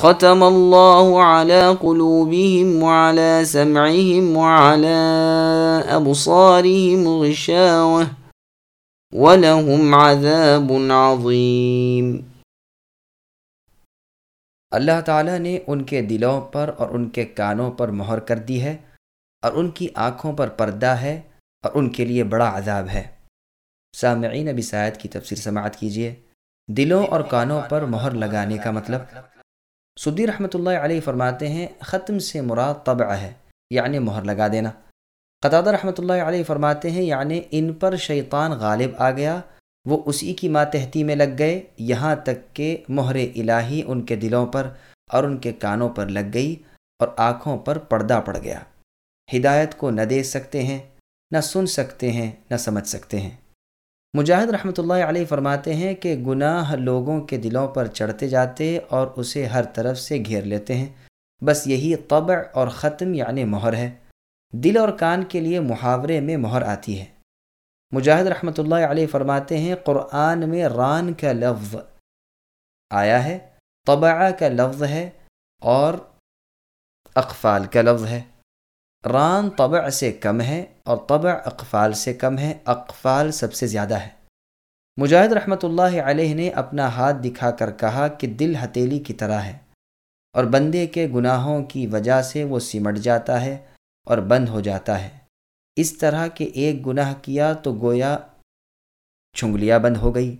ختم الله على قلوبهم وعلى سمعهم وعلى أبصارهم غشاوة ولهم عذاب عظيم۔ اللہ تعالیٰ نے ان کے دلوں پر اور ان کے کانوں پر مہر کر دی ہے اور ان کی آنکھوں پر پردہ ہے اور ان کے لیے بڑا عذاب ہے۔ سامعین ابی سعید کی تفسیر سماعت کیجیے دلوں اور کانوں پر مہر لگانے کا مطلب سدی رحمۃ اللہ علیہ فرماتے ہیں، ختم سے مراد طبع ہے یعنی مہر لگا دینا۔ قطع رحمۃ اللہ علیہ فرماتے ہیں یعنی ان پر شیطان غالب آ گیا، وہ اسی کی ماتحتی میں لگ گئے، یہاں تک کہ مہر الہی ان کے دلوں پر اور ان کے کانوں پر لگ گئی اور آنکھوں پر پردہ پڑ گیا۔ ہدایت کو نہ دیکھ سکتے ہیں، نہ سن سکتے ہیں، نہ سمجھ سکتے ہیں۔ مجاہد رحمۃ اللہ علیہ فرماتے ہیں کہ گناہ لوگوں کے دلوں پر چڑھتے جاتے اور اسے ہر طرف سے گھیر لیتے ہیں۔ بس یہی طبع اور ختم یعنی مہر ہے۔ دل اور کان کے لیے محاورے میں مہر آتی ہے۔ مجاہد رحمۃ اللہ علیہ فرماتے ہیں، قرآن میں ران کا لفظ آیا ہے، طبع کا لفظ ہے اور اقفال کا لفظ ہے۔ ران طبع سے کم ہے اور طبع اقفال سے کم ہے، اقفال سب سے زیادہ ہے۔ مجاہد رحمۃ اللہ علیہ نے اپنا ہاتھ دکھا کر کہا کہ دل ہتیلی کی طرح ہے اور بندے کے گناہوں کی وجہ سے وہ سمٹ جاتا ہے اور بند ہو جاتا ہے۔ اس طرح کہ ایک گناہ کیا تو گویا چھنگلیاں بند ہو گئی،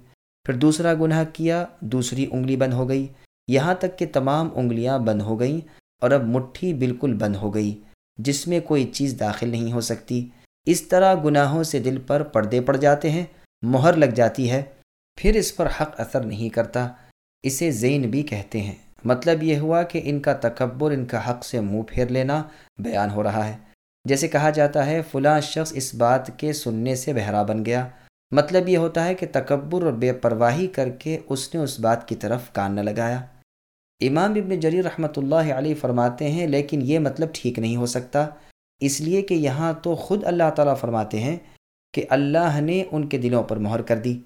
پھر دوسرا گناہ کیا، دوسری انگلی بند ہو گئی۔ یہاں تک کہ تمام انگلیاں بند ہو گئیں اور اب مٹھی بالکل بند ہو گئی۔ جس میں کوئی چیز داخل نہیں ہو سکتی۔ اس طرح گناہوں سے دل پر پردے پڑ جاتے ہیں، مہر لگ جاتی ہے، پھر اس پر حق اثر نہیں کرتا۔ اسے زین بھی کہتے ہیں۔ مطلب یہ ہوا کہ ان کا تکبر، ان کا حق سے منہ پھیر لینا بیان ہو رہا ہے۔ جیسے کہا جاتا ہے، فلاں شخص اس بات کے سننے سے بہرا بن گیا۔ مطلب یہ ہوتا ہے کہ تکبر اور بے پرواہی کر کے اس نے اس بات کی طرف کان نہ لگایا۔ امام ابن جریر رحمۃ اللہ علیہ فرماتے ہیں، لیکن یہ مطلب ٹھیک نہیں ہو سکتا۔ اس لیے کہ یہاں تو خود اللہ تعالیٰ فرماتے ہیں کہ اللہ نے ان کے دلوں پر مہر کر دی۔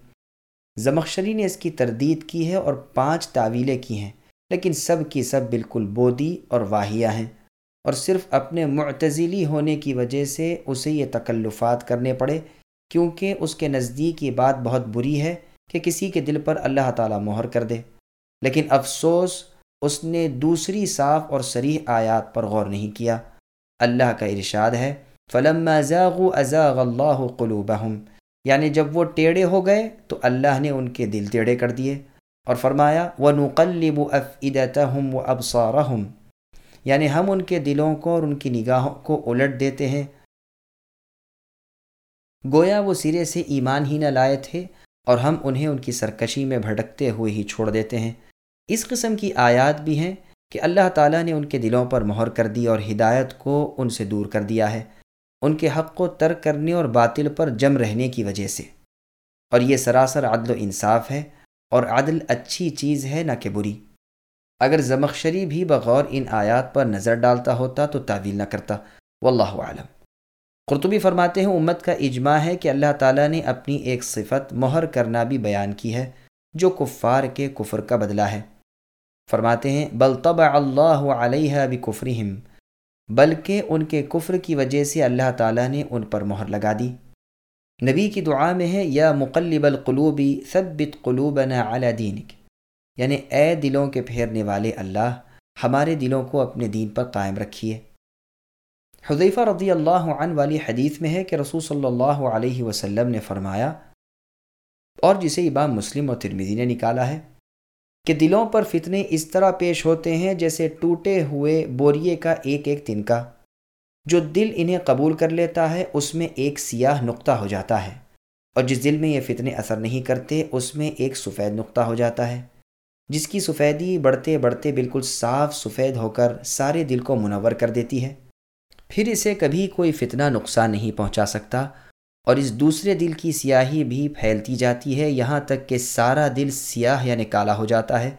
زمخشری نے اس کی تردید کی ہے اور پانچ تعویلیں کی ہیں، لیکن سب کی سب بالکل بودی اور واحیہ ہیں۔ اور صرف اپنے معتزلی ہونے کی وجہ سے اسے یہ تکلفات کرنے پڑے، کیونکہ اس کے نزدیک یہ بات بہت بری ہے کہ کسی کے دل پر اللہ تعالیٰ مہر کر دے۔ لیکن افسوس اس نے دوسری صاف اور سریح آیات پر غور نہیں کیا۔ اللہ کا ارشاد ہے فلم ازاغ اللہ قلوبہم یعنی جب وہ ٹیڑے ہو گئے تو اللہ نے ان کے دل ٹیڑے کر دیے اور فرمایا و نقلب افعدتہم و یعنی ہم ان کے دلوں کو اور ان کی نگاہوں کو الٹ دیتے ہیں۔ گویا وہ سرے سے ایمان ہی نہ لائے تھے اور ہم انہیں ان کی سرکشی میں بھٹکتے ہوئے ہی چھوڑ دیتے ہیں۔ اس قسم کی آیات بھی ہیں کہ اللہ تعالیٰ نے ان کے دلوں پر مہر کر دی اور ہدایت کو ان سے دور کر دیا ہے، ان کے حق کو ترک کرنے اور باطل پر جم رہنے کی وجہ سے۔ اور یہ سراسر عدل و انصاف ہے اور عدل اچھی چیز ہے نہ کہ بری۔ اگر زمخشری بھی بغور ان آیات پر نظر ڈالتا ہوتا تو تعویل نہ کرتا۔ واللہ عالم قرطبی فرماتے ہیں، امت کا اجماع ہے کہ اللہ تعالیٰ نے اپنی ایک صفت مہر کرنا بھی بیان کی ہے، جو کفار کے کفر کا بدلہ ہے۔ فرماتے ہیں، بل طبع اللہ علیہ بکفرہم، بلکہ ان کے کفر کی وجہ سے اللہ تعالیٰ نے ان پر مہر لگا دی۔ نبی کی دعا میں ہے، یا مقلب القلوبی ثبت قلوبنا علی دینک۔ یعنی اے دلوں کے پھیرنے والے اللہ، ہمارے دلوں کو اپنے دین پر قائم رکھیے۔ حضیفہ رضی اللہ عنہ والی حدیث میں ہے کہ رسول صلی اللہ علیہ وسلم نے فرمایا، اور جسے امام مسلم اور ترمیزی نے نکالا ہے۔ کہ دلوں پر فتنے اس طرح پیش ہوتے ہیں جیسے ٹوٹے ہوئے بوریے کا ایک ایک تنکا۔ جو دل انہیں قبول کر لیتا ہے، اس میں ایک سیاہ نقطہ ہو جاتا ہے۔ اور جس دل میں یہ فتنے اثر نہیں کرتے، اس میں ایک سفید نقطہ ہو جاتا ہے۔ جس کی سفیدی بڑھتے بڑھتے بالکل صاف سفید ہو کر سارے دل کو منور کر دیتی ہے۔ پھر اسے کبھی کوئی فتنہ نقصان نہیں پہنچا سکتا۔ اور اس دوسرے دل کی سیاہی بھی پھیلتی جاتی ہے، یہاں تک کہ سارا دل سیاہ یعنی کالا ہو جاتا ہے۔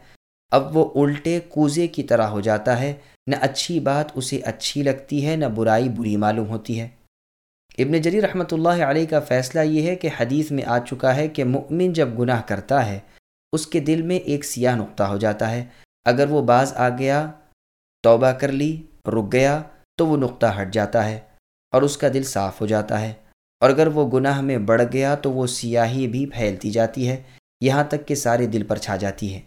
اب وہ الٹے کوزے کی طرح ہو جاتا ہے۔ نہ اچھی بات اسے اچھی لگتی ہے، نہ برائی بری معلوم ہوتی ہے۔ ابن جری رحمۃ اللہ علیہ کا فیصلہ یہ ہے کہ حدیث میں آ چکا ہے کہ مؤمن جب گناہ کرتا ہے، اس کے دل میں ایک سیاہ نقطہ ہو جاتا ہے۔ اگر وہ بعض آ گیا، توبہ کر لی، رک گیا، تو وہ نقطہ ہٹ جاتا ہے اور اس کا دل صاف ہو جاتا ہے۔ اور اگر وہ گناہ میں بڑھ گیا تو وہ سیاہی بھی پھیلتی جاتی ہے، یہاں تک کہ سارے دل پر چھا جاتی ہے۔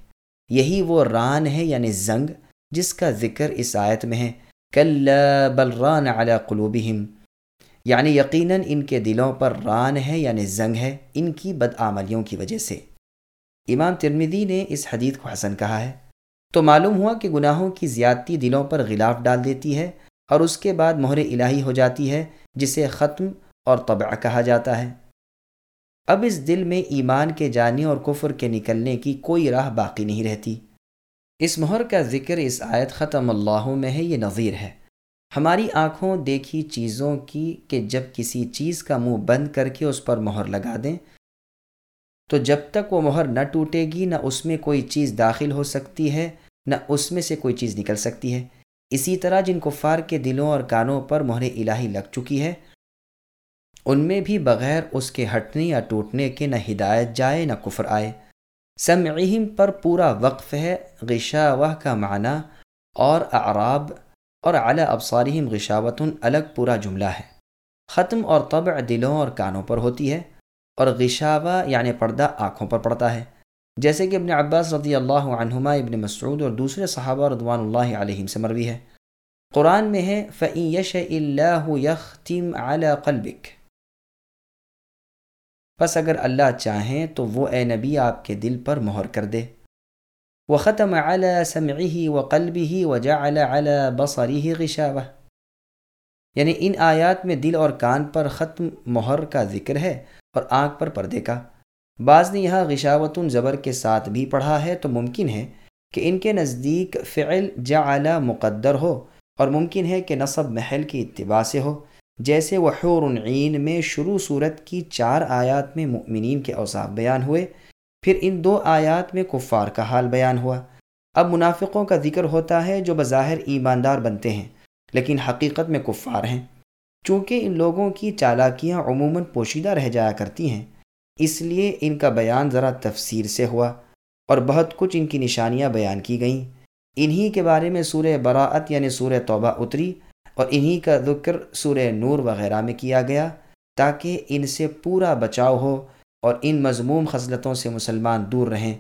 یہی وہ ران ہے یعنی زنگ، جس کا ذکر اس آیت میں ہے۔ کل بلران علی قلوبہم۔ یعنی یقیناً ان کے دلوں پر ران ہے یعنی زنگ ہے ان کی بدعملیوں کی وجہ سے۔ امام ترمیدی نے اس حدیث کو حسن کہا ہے۔ تو معلوم ہوا کہ گناہوں کی زیادتی دلوں پر غلاف ڈال دیتی ہے اور اس کے بعد مہر الہی ہو جاتی ہے، جسے ختم اور طبع کہا جاتا ہے۔ اب اس دل میں ایمان کے جانے اور کفر کے نکلنے کی کوئی راہ باقی نہیں رہتی۔ اس مہر کا ذکر اس آیت ختم اللہ میں ہے، یہ نظیر ہے۔ ہماری آنکھوں دیکھی چیزوں کی کہ جب کسی چیز کا منہ بند کر کے اس پر مہر لگا دیں، تو جب تک وہ مہر نہ ٹوٹے گی، نہ اس میں کوئی چیز داخل ہو سکتی ہے، نہ اس میں سے کوئی چیز نکل سکتی ہے۔ اسی طرح جن کفار کے دلوں اور کانوں پر مہر الہی لگ چکی ہے ان میں بھی بغیر اس کے ہٹنے یا ٹوٹنے کے نہ ہدایت جائے نہ کفر آئے۔ سمعہم پر پورا وقف ہے غشاوہ کا معنی اور اعراب اور اعلیٰ ابصارہم غشاوتن الگ پورا جملہ ہے۔ ختم اور طبع دلوں اور کانوں پر ہوتی ہے اور غشاوہ یعنی پردہ آنکھوں پر پڑتا ہے۔ جیسے کہ ابن عباس رضی اللہ عنہما، ابن مسعود اور دوسرے صحابہ رضوان اللہ علیہم سے مروی ہے۔ قرآن میں ہے فعی یش اللہ یختم اعلیٰ قلبک۔ بس اگر اللہ چاہیں تو وہ اے نبی آپ کے دل پر مہر کر دے۔ وہ ختم اعلیٰ سمعی و قلبی ہی و جا اعلیٰ بصری غشاوہ۔ یعنی ان آیات میں دل اور کان پر ختم مہر کا ذکر ہے اور آنکھ پر پردے کا۔ بعض نے یہاں غشاوتن زبر کے ساتھ بھی پڑھا ہے تو ممکن ہے کہ ان کے نزدیک فعل جعل مقدر ہو اور ممکن ہے کہ نصب محل کی اتباع سے ہو۔ جیسے وحور عین میں شروع صورت کی چار آیات میں مؤمنین کے اوصاف بیان ہوئے، پھر ان دو آیات میں کفار کا حال بیان ہوا۔ اب منافقوں کا ذکر ہوتا ہے جو بظاہر ایماندار بنتے ہیں، لیکن حقیقت میں کفار ہیں۔ چونکہ ان لوگوں کی چالاکیاں عموماً پوشیدہ رہ جایا کرتی ہیں، اس لیے ان کا بیان ذرا تفسیر سے ہوا اور بہت کچھ ان کی نشانیاں بیان کی گئیں۔ انہی کے بارے میں سورہ براعت یعنی سورہ توبہ اتری۔ اور انہی کا ذکر سورہ نور وغیرہ میں کیا گیا تاکہ ان سے پورا بچاؤ ہو اور ان مضموم خصلتوں سے مسلمان دور رہیں۔